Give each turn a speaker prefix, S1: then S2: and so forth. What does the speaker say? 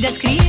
S1: describe